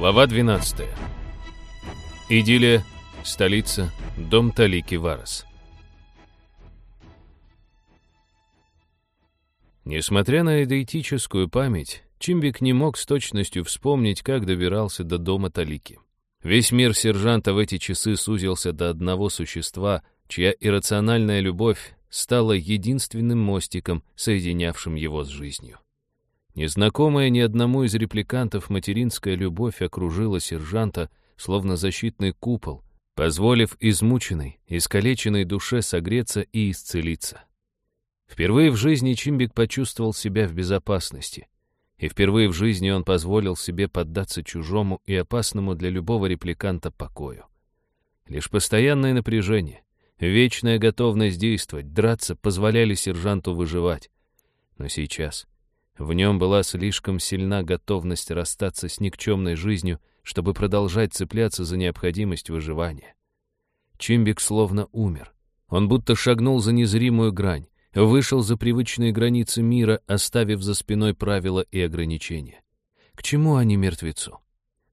Глава 12. Идиллия, столица, дом Талики Варас. Несмотря на эдоитическую память, Чимбик не мог с точностью вспомнить, как добирался до дома Талики. Весь мир сержанта в эти часы сузился до одного существа, чья иррациональная любовь стала единственным мостиком, соединявшим его с жизнью. Незнакомая ни одному из репликантов материнская любовь окружила сержанта, словно защитный купол, позволив измученной, искалеченной душе согреться и исцелиться. Впервые в жизни Чимбик почувствовал себя в безопасности. И впервые в жизни он позволил себе поддаться чужому и опасному для любого репликанта покою. Лишь постоянное напряжение, вечная готовность действовать, драться позволяли сержанту выживать. Но сейчас в нем была слишком сильна готовность расстаться с никчемной жизнью, чтобы продолжать цепляться за необходимость выживания. Чимбик словно умер. Он будто шагнул за незримую грань, вышел за привычные границы мира, оставив за спиной правила и ограничения. К чему они мертвецу?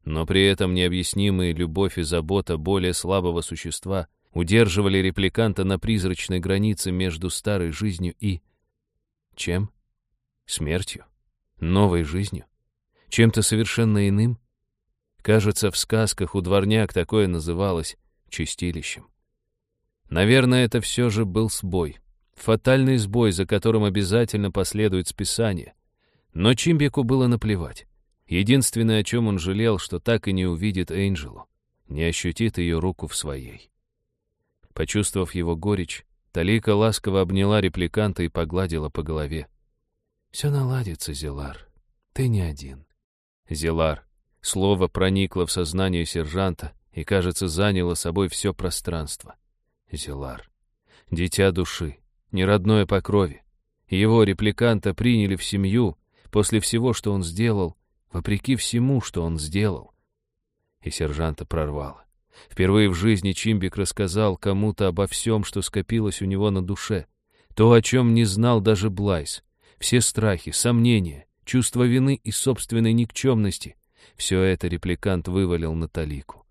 Но при этом необъяснимые любовь и забота более слабого существа удерживали репликанта на призрачной границе между старой жизнью и... Чем? Смертью? Новой жизнью? Чем-то совершенно иным? Кажется, в сказках у дворняк такое называлось чистилищем. Наверное, это все же был сбой. Фатальный сбой, за которым обязательно последует списание. Но Чимбеку было наплевать. Единственное, о чем он жалел, что так и не увидит Энджелу, не ощутит ее руку в своей. Почувствовав его горечь, Талика ласково обняла репликанта и погладила по голове. «Все наладится, Зелар. Ты не один». «Зелар». Слово проникло в сознание сержанта и, кажется, заняло собой все пространство. Зелар. Дитя души, неродное по крови. Его репликанта приняли в семью после всего, что он сделал, вопреки всему, что он сделал. И сержанта прорвало. Впервые в жизни Чимбик рассказал кому-то обо всем, что скопилось у него на душе. То, о чем не знал даже Блайс. Все страхи, сомнения, чувство вины и собственной никчемности. Все это репликант вывалил на Талику.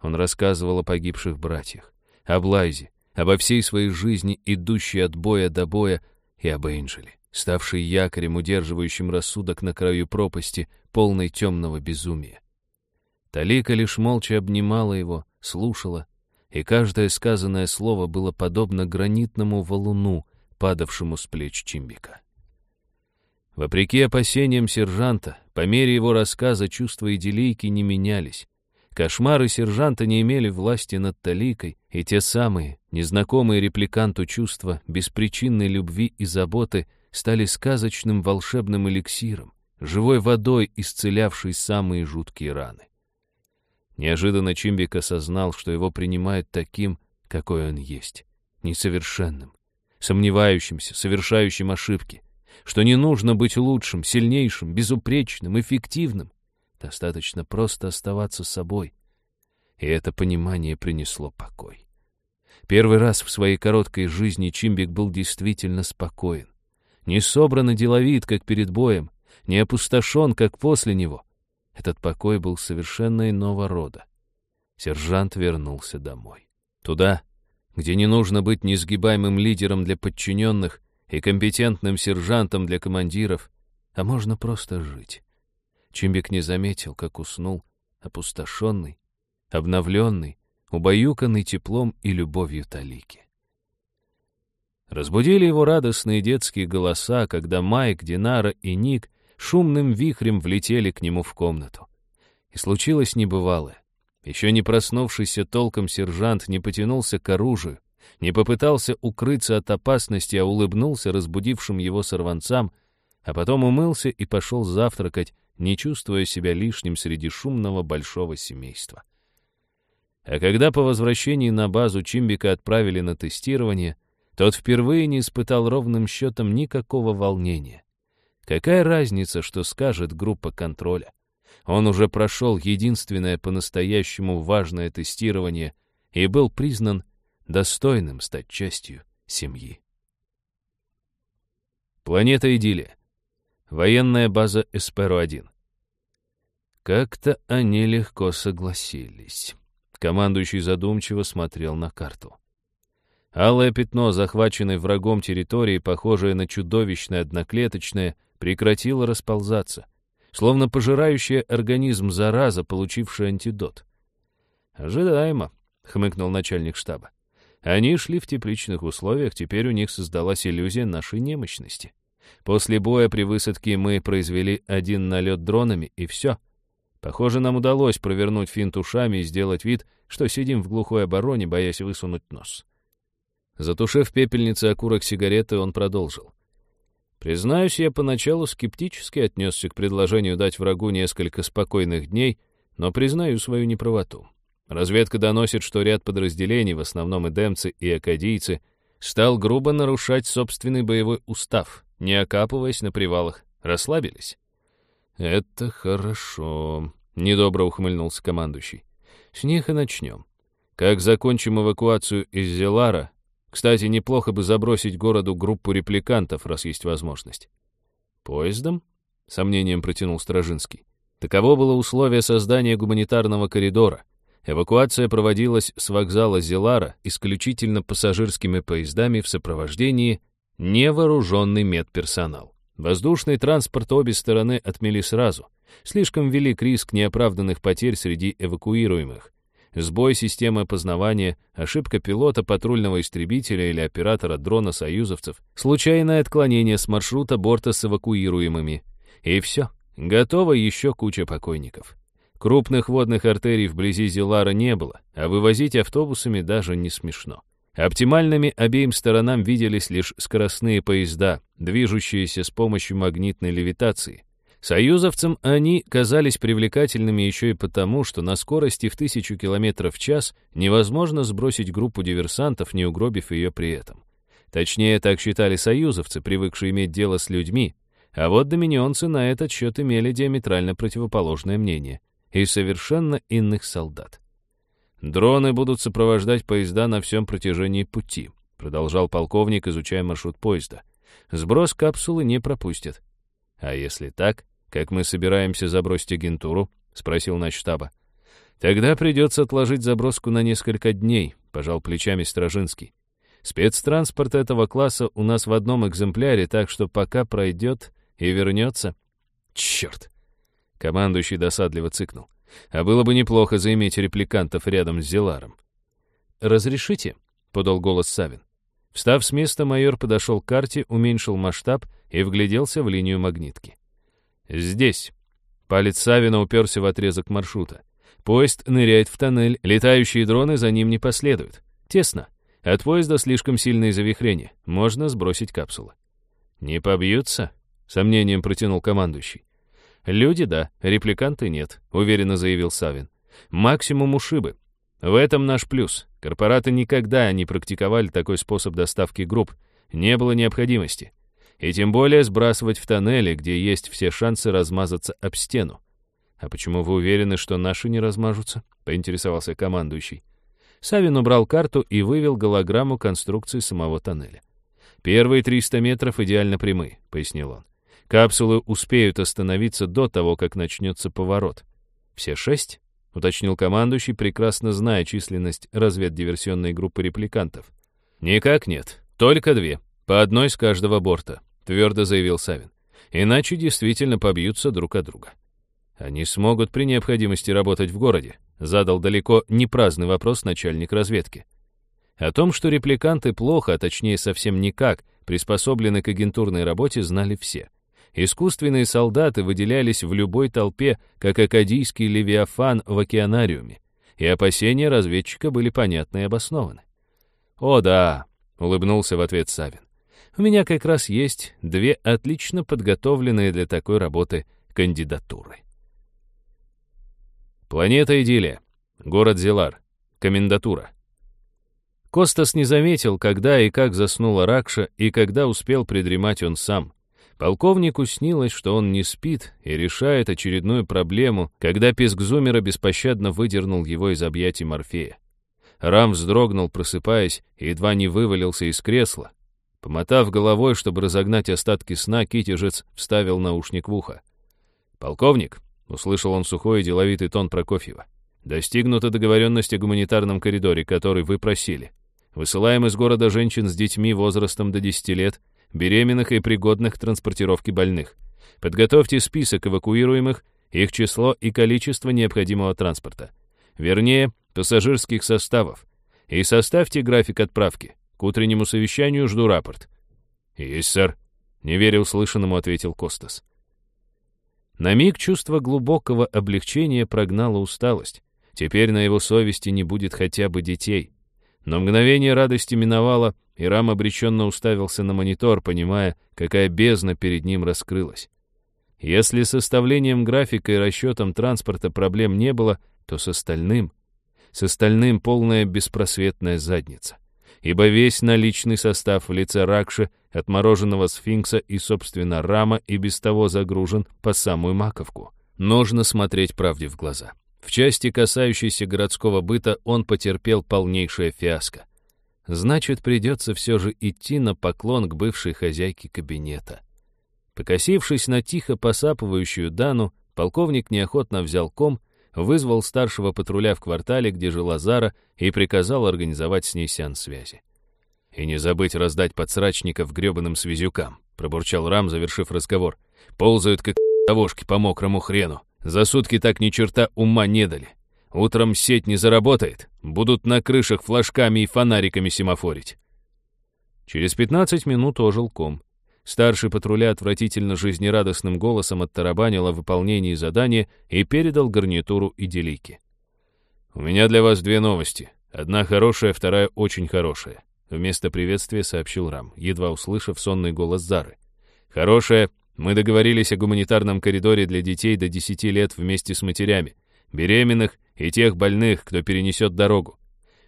Он рассказывал о погибших братьях, о Блайзе, обо всей своей жизни, идущей от боя до боя, и об Эйнджеле, ставшей якорем, удерживающим рассудок на краю пропасти, полной темного безумия. Талика лишь молча обнимала его, слушала, и каждое сказанное слово было подобно гранитному валуну, падавшему с плеч Чимбика. Вопреки опасениям сержанта, по мере его рассказа чувства идиллийки не менялись. Кошмары сержанта не имели власти над Таликой, и те самые, незнакомые репликанту чувства беспричинной любви и заботы стали сказочным волшебным эликсиром, живой водой, исцелявшей самые жуткие раны. Неожиданно Чимбик осознал, что его принимают таким, какой он есть, несовершенным, сомневающимся, совершающим ошибки, что не нужно быть лучшим, сильнейшим, безупречным, эффективным. Достаточно просто оставаться собой. И это понимание принесло покой. Первый раз в своей короткой жизни Чимбик был действительно спокоен. Не собран и деловит, как перед боем, не опустошен, как после него. Этот покой был совершенно иного рода. Сержант вернулся домой. Туда, где не нужно быть несгибаемым лидером для подчиненных, и компетентным сержантом для командиров, а можно просто жить. Чимбик не заметил, как уснул, опустошенный, обновленный, убаюканный теплом и любовью Талики. Разбудили его радостные детские голоса, когда Майк, Динара и Ник шумным вихрем влетели к нему в комнату. И случилось небывалое. Еще не проснувшийся толком сержант не потянулся к оружию, не попытался укрыться от опасности, а улыбнулся разбудившим его сорванцам, а потом умылся и пошел завтракать, не чувствуя себя лишним среди шумного большого семейства. А когда по возвращении на базу Чимбика отправили на тестирование, тот впервые не испытал ровным счетом никакого волнения. Какая разница, что скажет группа контроля? Он уже прошел единственное по-настоящему важное тестирование и был признан достойным стать частью семьи. Планета Идиллия. Военная база Эсперо-1. Как-то они легко согласились. Командующий задумчиво смотрел на карту. Алое пятно, захваченное врагом территории, похожее на чудовищное одноклеточное, прекратило расползаться, словно пожирающая организм зараза, получившая антидот. «Ожидаемо», — хмыкнул начальник штаба. Они шли в тепличных условиях, теперь у них создалась иллюзия нашей немощности. После боя при высадке мы произвели один налет дронами, и все. Похоже, нам удалось провернуть финт ушами и сделать вид, что сидим в глухой обороне, боясь высунуть нос. Затушив пепельницы окурок сигареты, он продолжил. Признаюсь, я поначалу скептически отнесся к предложению дать врагу несколько спокойных дней, но признаю свою неправоту. Разведка доносит, что ряд подразделений, в основном эдемцы и акадийцы, стал грубо нарушать собственный боевой устав, не окапываясь на привалах, расслабились. «Это хорошо», — недобро ухмыльнулся командующий. «С них и начнем. Как закончим эвакуацию из Зелара, кстати, неплохо бы забросить городу группу репликантов, раз есть возможность». «Поездом?» — сомнением протянул Стражинский. Таково было условие создания гуманитарного коридора. Эвакуация проводилась с вокзала Зелара исключительно пассажирскими поездами в сопровождении невооруженный медперсонал. Воздушный транспорт обе стороны отмели сразу. Слишком велик риск неоправданных потерь среди эвакуируемых. Сбой системы опознавания, ошибка пилота патрульного истребителя или оператора дрона союзовцев, случайное отклонение с маршрута борта с эвакуируемыми. И все. Готова еще куча покойников. Крупных водных артерий вблизи Зилара не было, а вывозить автобусами даже не смешно. Оптимальными обеим сторонам виделись лишь скоростные поезда, движущиеся с помощью магнитной левитации. Союзовцам они казались привлекательными еще и потому, что на скорости в тысячу километров в час невозможно сбросить группу диверсантов, не угробив ее при этом. Точнее, так считали союзовцы, привыкшие иметь дело с людьми, а вот доминионцы на этот счет имели диаметрально противоположное мнение и совершенно иных солдат. «Дроны будут сопровождать поезда на всем протяжении пути», продолжал полковник, изучая маршрут поезда. «Сброс капсулы не пропустят». «А если так, как мы собираемся забросить агентуру?» — спросил начштаба. «Тогда придется отложить заброску на несколько дней», — пожал плечами Стражинский. «Спецтранспорт этого класса у нас в одном экземпляре, так что пока пройдет и вернется...» «Черт!» — командующий досадливо цыкнул. А было бы неплохо заиметь репликантов рядом с Зеларом. «Разрешите?» — подал голос Савин. Встав с места, майор подошел к карте, уменьшил масштаб и вгляделся в линию магнитки. «Здесь». Палец Савина уперся в отрезок маршрута. Поезд ныряет в тоннель, летающие дроны за ним не последуют. Тесно. От поезда слишком сильное завихрение. Можно сбросить капсулы. «Не побьются?» — сомнением протянул командующий. «Люди, да, репликанты нет», — уверенно заявил Савин. «Максимум ушибы. В этом наш плюс. Корпораты никогда не практиковали такой способ доставки групп. Не было необходимости. И тем более сбрасывать в тоннели, где есть все шансы размазаться об стену. «А почему вы уверены, что наши не размажутся?» — поинтересовался командующий. Савин убрал карту и вывел голограмму конструкции самого тоннеля. «Первые 300 метров идеально прямые», — пояснил он. Капсулы успеют остановиться до того, как начнется поворот. Все шесть? Уточнил командующий, прекрасно зная численность разведдиверсионной группы репликантов. Никак нет. Только две. По одной с каждого борта, твердо заявил Савин. Иначе действительно побьются друг от друга. Они смогут при необходимости работать в городе, задал далеко не праздный вопрос начальник разведки. О том, что репликанты плохо, а точнее совсем никак, приспособлены к агентурной работе, знали все. Искусственные солдаты выделялись в любой толпе, как акадийский левиафан в океанариуме, и опасения разведчика были понятны и обоснованы. «О да», — улыбнулся в ответ Савин, — «у меня как раз есть две отлично подготовленные для такой работы кандидатуры». Планета Идиллия, город Зелар, комендатура. Костас не заметил, когда и как заснула Ракша, и когда успел придремать он сам. Полковнику снилось, что он не спит и решает очередную проблему, когда писк Зумера беспощадно выдернул его из объятий Морфея. Рам вздрогнул, просыпаясь, и едва не вывалился из кресла. Помотав головой, чтобы разогнать остатки сна, Китежец вставил наушник в ухо. «Полковник», — услышал он сухой и деловитый тон Прокофьева. «Достигнута договоренность о гуманитарном коридоре, который вы просили. Высылаем из города женщин с детьми возрастом до 10 лет, беременных и пригодных к транспортировке больных. Подготовьте список эвакуируемых, их число и количество необходимого транспорта. Вернее, пассажирских составов. И составьте график отправки. К утреннему совещанию жду рапорт». «Есть, сэр», — не веря услышанному, ответил Костас. На миг чувство глубокого облегчения прогнало усталость. Теперь на его совести не будет хотя бы детей. Но мгновение радости миновало, и Рам обреченно уставился на монитор, понимая, какая бездна перед ним раскрылась. Если с составлением графика и расчетом транспорта проблем не было, то с остальным... С остальным полная беспросветная задница ибо весь наличный состав в лице Ракши, отмороженного сфинкса и, собственно, рама и без того загружен по самую маковку. Нужно смотреть правде в глаза. В части, касающейся городского быта, он потерпел полнейшее фиаско. Значит, придется все же идти на поклон к бывшей хозяйке кабинета. Покосившись на тихо посапывающую Дану, полковник неохотно взял ком, вызвал старшего патруля в квартале, где жила Зара, и приказал организовать с ней сеанс связи. «И не забыть раздать подсрачников гребаным связюкам», — пробурчал Рам, завершив разговор. «Ползают, как тавошки по мокрому хрену. За сутки так ни черта ума не дали. Утром сеть не заработает, будут на крышах флажками и фонариками семафорить». Через пятнадцать минут ожил ком. Старший патруля отвратительно жизнерадостным голосом оттарабанил о выполнении задания и передал гарнитуру и делики. «У меня для вас две новости. Одна хорошая, вторая очень хорошая», — вместо приветствия сообщил Рам, едва услышав сонный голос Зары. «Хорошая, мы договорились о гуманитарном коридоре для детей до 10 лет вместе с матерями, беременных и тех больных, кто перенесет дорогу.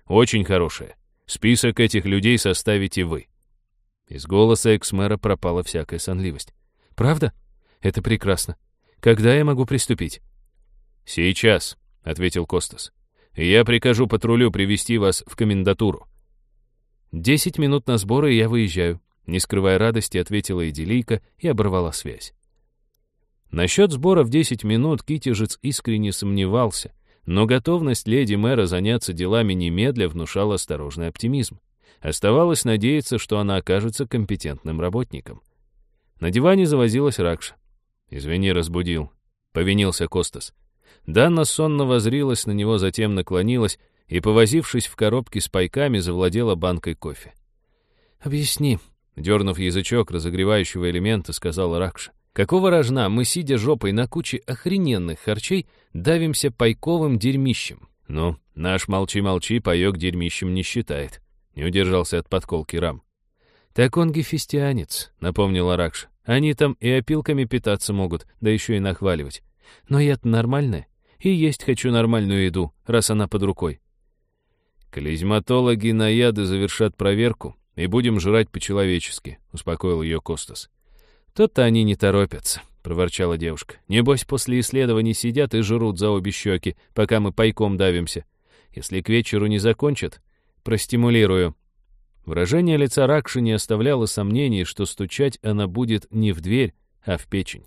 Очень хорошая. Список этих людей составите вы. Из голоса экс-мэра пропала всякая сонливость. «Правда? Это прекрасно. Когда я могу приступить?» «Сейчас», — ответил Костас. «Я прикажу патрулю привести вас в комендатуру». «Десять минут на сборы, и я выезжаю», — не скрывая радости, ответила Эдилийка и оборвала связь. Насчет сбора в десять минут Китежец искренне сомневался, но готовность леди мэра заняться делами немедля внушала осторожный оптимизм. Оставалось надеяться, что она окажется компетентным работником. На диване завозилась Ракша. «Извини, разбудил», — повинился Костас. Данна сонно возрилась на него, затем наклонилась и, повозившись в коробке с пайками, завладела банкой кофе. «Объясни», — дернув язычок разогревающего элемента, сказала Ракша. «Какого рожна мы, сидя жопой на куче охрененных харчей, давимся пайковым дерьмищем?» «Ну, наш молчи-молчи паёк дерьмищем не считает», не удержался от подколки Рам. «Так он гефестианец», — напомнил Аракш. «Они там и опилками питаться могут, да еще и нахваливать. Но я-то нормальная, и есть хочу нормальную еду, раз она под рукой». «Клизматологи на яды завершат проверку, и будем жрать по-человечески», — успокоил ее Костас. «То-то они не торопятся», — проворчала девушка. «Небось, после исследований сидят и жрут за обе щеки, пока мы пайком давимся. Если к вечеру не закончат, Простимулирую». Выражение лица Ракши не оставляло сомнений, что стучать она будет не в дверь, а в печень.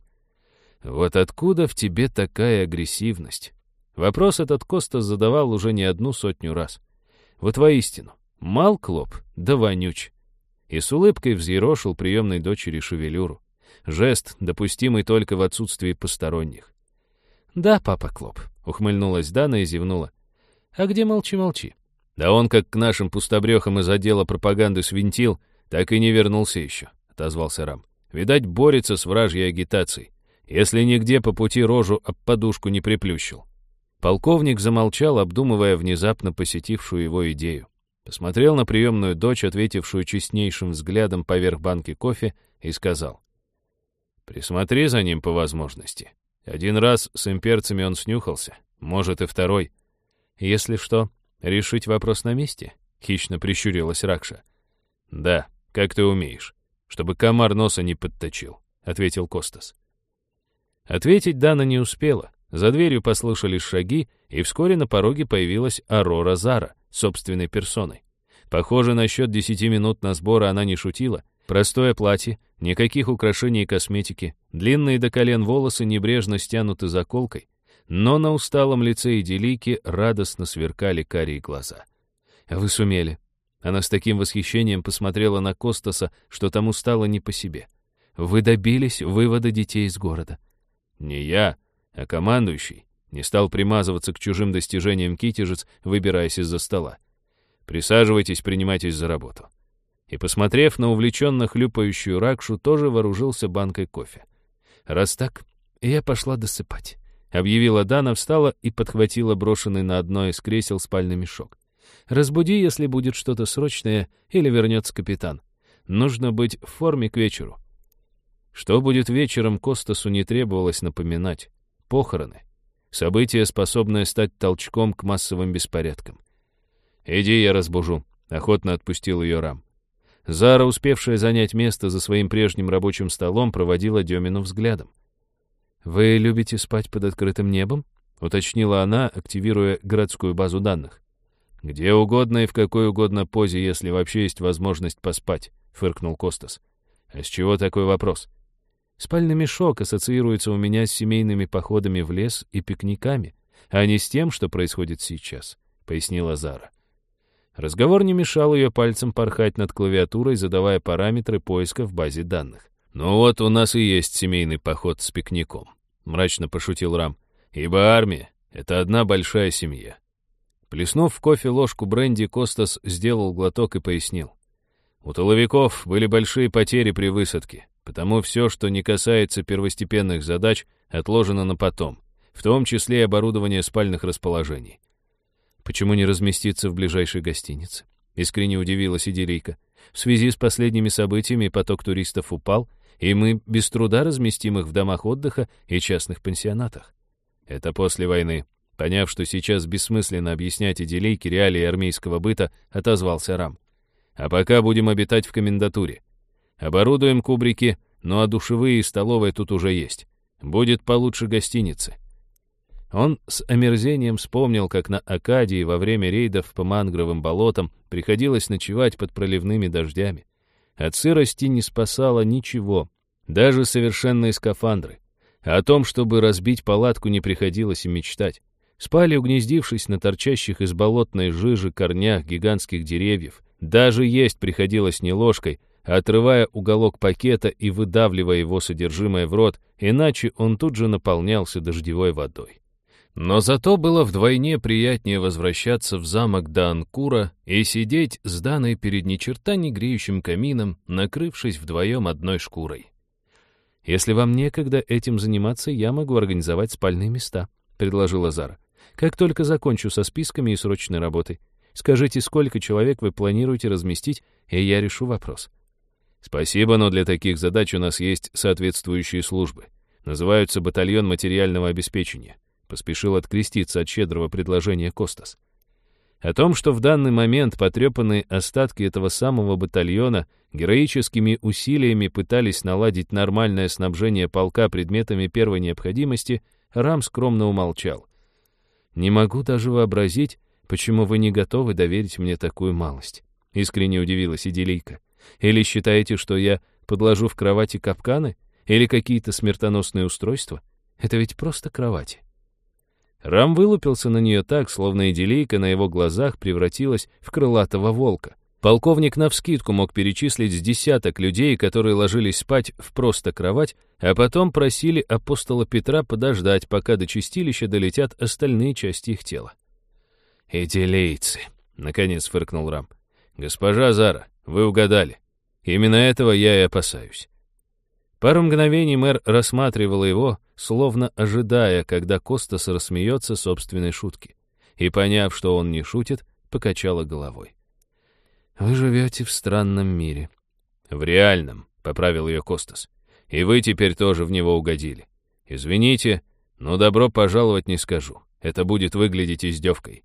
«Вот откуда в тебе такая агрессивность?» Вопрос этот Коста задавал уже не одну сотню раз. Вот воистину, мал клоп, да вонюч. И с улыбкой взъерошил приемной дочери шевелюру. Жест, допустимый только в отсутствии посторонних. «Да, папа Клоп», — ухмыльнулась Дана и зевнула. «А где молчи-молчи? Да он как к нашим пустобрехам из отдела пропаганды свинтил, так и не вернулся еще, — отозвался Рам. Видать, борется с вражьей агитацией. Если нигде по пути рожу об подушку не приплющил. Полковник замолчал, обдумывая внезапно посетившую его идею. Посмотрел на приемную дочь, ответившую честнейшим взглядом поверх банки кофе, и сказал. «Присмотри за ним по возможности. Один раз с имперцами он снюхался, может и второй. Если что, «Решить вопрос на месте?» — хищно прищурилась Ракша. «Да, как ты умеешь, чтобы комар носа не подточил», — ответил Костас. Ответить Дана не успела. За дверью послышались шаги, и вскоре на пороге появилась Арора Зара, собственной персоной. Похоже, насчет десяти минут на сборы она не шутила, Простое платье, никаких украшений и косметики, длинные до колен волосы небрежно стянуты заколкой, но на усталом лице Эдилики радостно сверкали карие глаза. «Вы сумели». Она с таким восхищением посмотрела на Костаса, что тому стало не по себе. «Вы добились вывода детей из города». «Не я, а командующий», не стал примазываться к чужим достижениям Китежец, выбираясь из-за стола. «Присаживайтесь, принимайтесь за работу». И, посмотрев на увлеченно хлюпающую Ракшу, тоже вооружился банкой кофе. «Раз так, я пошла досыпать», — объявила Дана, встала и подхватила брошенный на одно из кресел спальный мешок. «Разбуди, если будет что-то срочное, или вернется капитан. Нужно быть в форме к вечеру». Что будет вечером, Костасу не требовалось напоминать. Похороны. Событие, способное стать толчком к массовым беспорядкам. «Иди, я разбужу», — охотно отпустил ее Рам. Зара, успевшая занять место за своим прежним рабочим столом, проводила Демину взглядом. «Вы любите спать под открытым небом?» — уточнила она, активируя городскую базу данных. «Где угодно и в какой угодно позе, если вообще есть возможность поспать», — фыркнул Костас. «А с чего такой вопрос?» Спальный мешок ассоциируется у меня с семейными походами в лес и пикниками, а не с тем, что происходит сейчас», — пояснила Зара. Разговор не мешал ее пальцем порхать над клавиатурой, задавая параметры поиска в базе данных. «Ну вот у нас и есть семейный поход с пикником», — мрачно пошутил Рам. «Ибо армия — это одна большая семья». Плеснув в кофе ложку бренди, Костас сделал глоток и пояснил. У тыловиков были большие потери при высадке. Потому все, что не касается первостепенных задач, отложено на потом, в том числе и оборудование спальных расположений. Почему не разместиться в ближайшей гостинице? Искренне удивилась Идилийка. В связи с последними событиями поток туристов упал, и мы без труда разместим их в домах отдыха и частных пансионатах. Это после войны. Поняв, что сейчас бессмысленно объяснять Идилейке реалии армейского быта, отозвался Рам. А пока будем обитать в комендатуре. Оборудуем кубрики, ну а душевые и столовая тут уже есть. Будет получше гостиницы. Он с омерзением вспомнил, как на Акадии во время рейдов по мангровым болотам приходилось ночевать под проливными дождями. От сырости не спасало ничего, даже совершенные скафандры. О том, чтобы разбить палатку, не приходилось и мечтать. Спали, угнездившись на торчащих из болотной жижи корнях гигантских деревьев. Даже есть приходилось не ложкой, отрывая уголок пакета и выдавливая его содержимое в рот, иначе он тут же наполнялся дождевой водой. Но зато было вдвойне приятнее возвращаться в замок до Анкура и сидеть с Даной перед ни черта не греющим камином, накрывшись вдвоем одной шкурой. «Если вам некогда этим заниматься, я могу организовать спальные места», — предложила Зара. «Как только закончу со списками и срочной работой. Скажите, сколько человек вы планируете разместить, и я решу вопрос». Спасибо, но для таких задач у нас есть соответствующие службы. Называются батальон материального обеспечения. Поспешил откреститься от щедрого предложения Костас. О том, что в данный момент потрепанные остатки этого самого батальона героическими усилиями пытались наладить нормальное снабжение полка предметами первой необходимости, Рам скромно умолчал. «Не могу даже вообразить, почему вы не готовы доверить мне такую малость», — искренне удивилась Иделийка. Или считаете, что я подложу в кровати капканы? Или какие-то смертоносные устройства? Это ведь просто кровати. Рам вылупился на нее так, словно идиллийка на его глазах превратилась в крылатого волка. Полковник навскидку мог перечислить с десяток людей, которые ложились спать в просто кровать, а потом просили апостола Петра подождать, пока до чистилища долетят остальные части их тела. «Идиллийцы», — наконец фыркнул Рам. «Госпожа Зара, вы угадали. Именно этого я и опасаюсь. Пару мгновений мэр рассматривала его, словно ожидая, когда Костас рассмеется собственной шутки. И, поняв, что он не шутит, покачала головой. «Вы живете в странном мире». «В реальном», — поправил ее Костас. «И вы теперь тоже в него угодили. Извините, но добро пожаловать не скажу. Это будет выглядеть издевкой.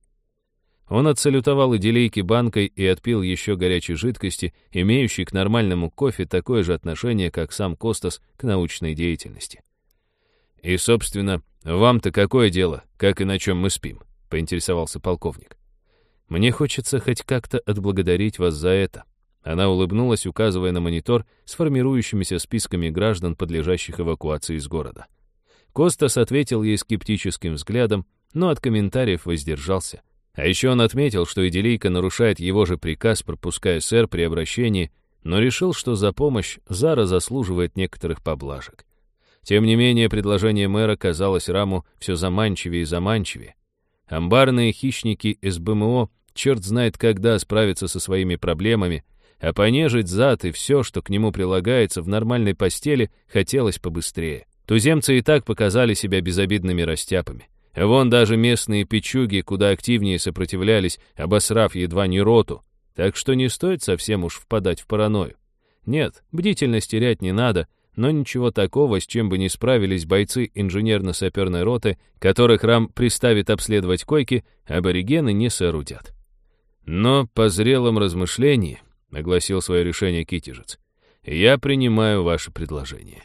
Он отсалютовал идилейке банкой и отпил еще горячей жидкости, имеющей к нормальному кофе такое же отношение, как сам Костас к научной деятельности. «И, собственно, вам-то какое дело, как и на чем мы спим?» — поинтересовался полковник. «Мне хочется хоть как-то отблагодарить вас за это». Она улыбнулась, указывая на монитор с формирующимися списками граждан, подлежащих эвакуации из города. Костас ответил ей скептическим взглядом, но от комментариев воздержался. А еще он отметил, что Иделийка нарушает его же приказ, пропуская сэр при обращении, но решил, что за помощь Зара заслуживает некоторых поблажек. Тем не менее, предложение мэра казалось Раму все заманчивее и заманчивее. Амбарные хищники из БМО черт знает когда справятся со своими проблемами, а понежить зад и все, что к нему прилагается в нормальной постели, хотелось побыстрее. Туземцы и так показали себя безобидными растяпами. Вон даже местные печуги куда активнее сопротивлялись, обосрав едва не роту. Так что не стоит совсем уж впадать в паранойю. Нет, бдительность терять не надо, но ничего такого, с чем бы не справились бойцы инженерно-саперной роты, которых Рам приставит обследовать койки, аборигены не соорудят. Но по зрелом размышлении — огласил свое решение Китежец. «Я принимаю ваше предложение».